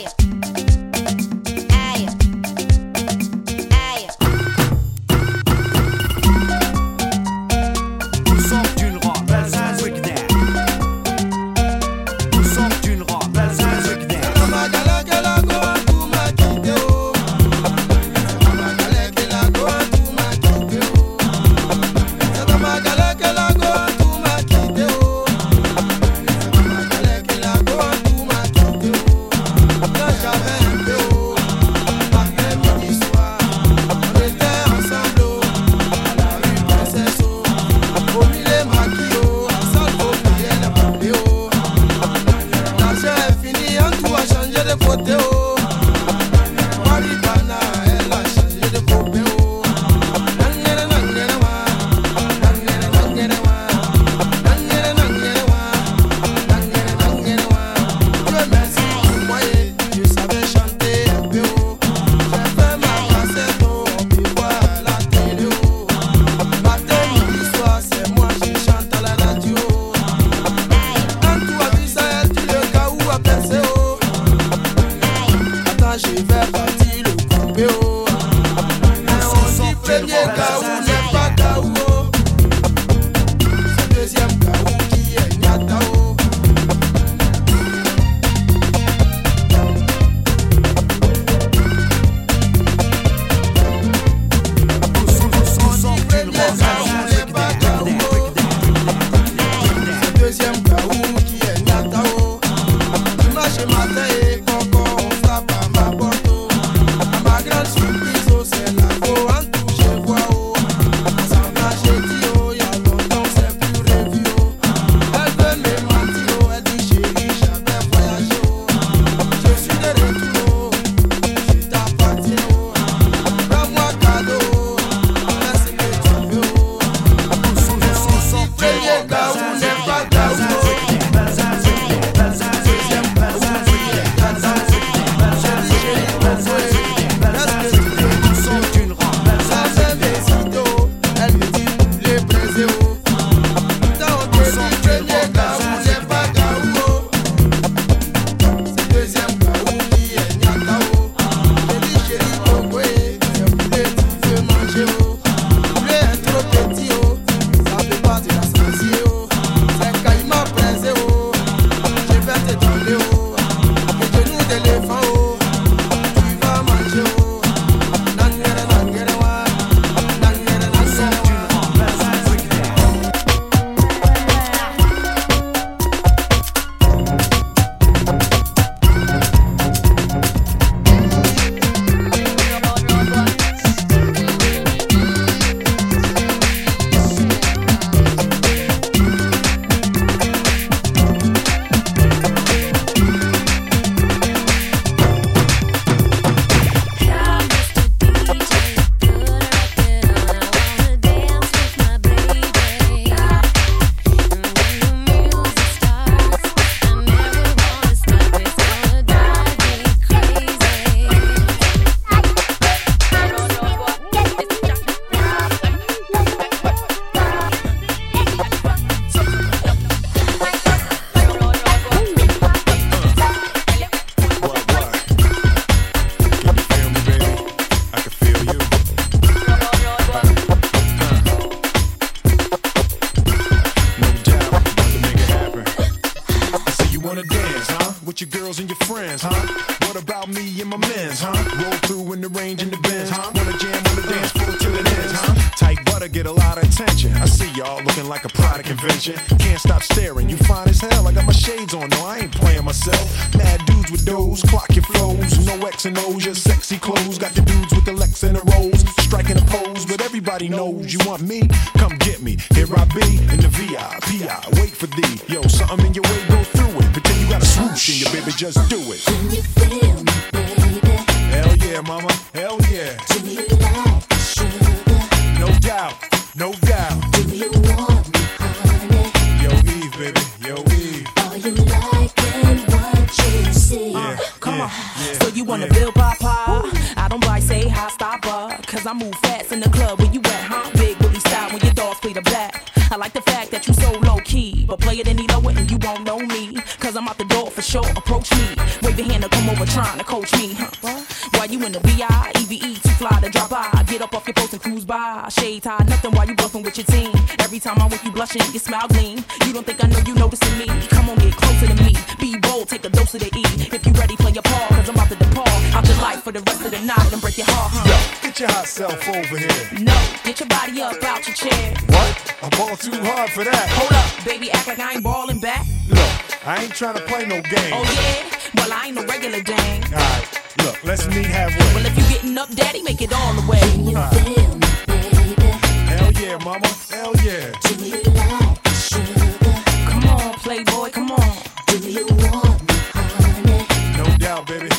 Hey. yeah, y'all, looking like a product convention. Can't stop staring, you fine as hell. I got my shades on, no, I ain't playing myself. Mad dudes with those, clock your flows. No X and O's, your sexy clothes. Got the dudes with the Lex and the rolls, striking a pose. But everybody knows you want me, come get me. Here I be in the VI, wait for thee. Yo, something in your way, go through it. Pretend you got a swoosh in your baby, just do it. Can you feel me, baby? Hell yeah, mama, hell yeah. high stopper. Cause I move fast in the club where you at, huh? Big booty style when your dogs play the back. I like the fact that you so low key, but play it any lower and you won't know me. Cause I'm out the door for sure, approach me. Wave your hand to come over trying to coach me, huh? What? While you in the VI, EVE, too fly to drop by. Get up off your post and cruise by. Shade tie, nothing while you bluffing with your team. Every time I'm with you blushing, your smile gleam. You don't think I know you noticing me. Come on, get closer to me. Be bold, take a dose of the E. If you ready, play your part, cause I'm about to depart. Out your life for the rest of the night and break your heart, huh? Yo, get your hot self over here. No, get your body up out your chair. What? I ball too hard for that. Hold up, baby, act like I ain't balling back. Look, I ain't trying to play no game. Oh yeah? Well, I ain't no regular dang. Alright, look, let's meet halfway. Well, if you getting up, daddy, make it all the way. Feel me, baby. Hell yeah, mama. Hell yeah. Do you like the sugar? Come on, playboy, come on. Do you want me, honey? No doubt, baby.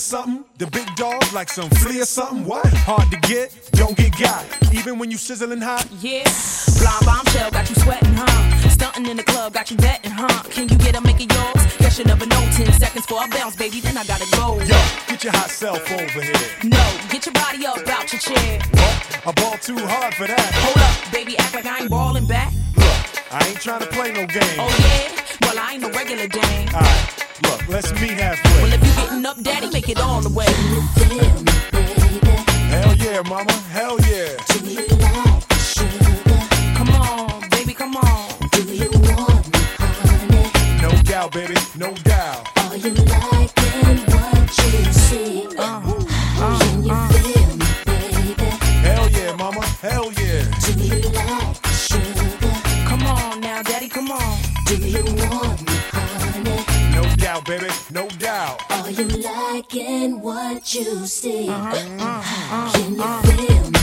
Something. The big dog like some flea or something. What? Hard to get, don't get got. Even when you sizzling hot. Yeah. Blonde bombshell got you sweating, huh? Stunting in the club got you betting, huh? Can you get a make it yours? Guess you never know. Ten seconds for a bounce, baby, then I gotta go. Yo, get your hot self over here. No, get your body up out your chair. What? I ball too hard for that. Hold up, baby, act like I ain't balling back. Look, I ain't trying to play no game. Oh yeah? Well, I ain't no regular dang. Alright, look, let's meet halfway. Well, if you're getting up, daddy, make it all the way. Feel me, baby. Hell yeah, mama. Hell yeah. Do you like the sugar? Come on, baby, come on. Do you want me, honey? No doubt, baby. No doubt. Are you liking what you see? Can you feel me, baby? Hell yeah, mama. Hell yeah. Do you like the sugar? Come on now, daddy, come on. Do you want me, honey? No doubt, baby. No doubt. Are you liking what you see? Uh-huh. Can you feel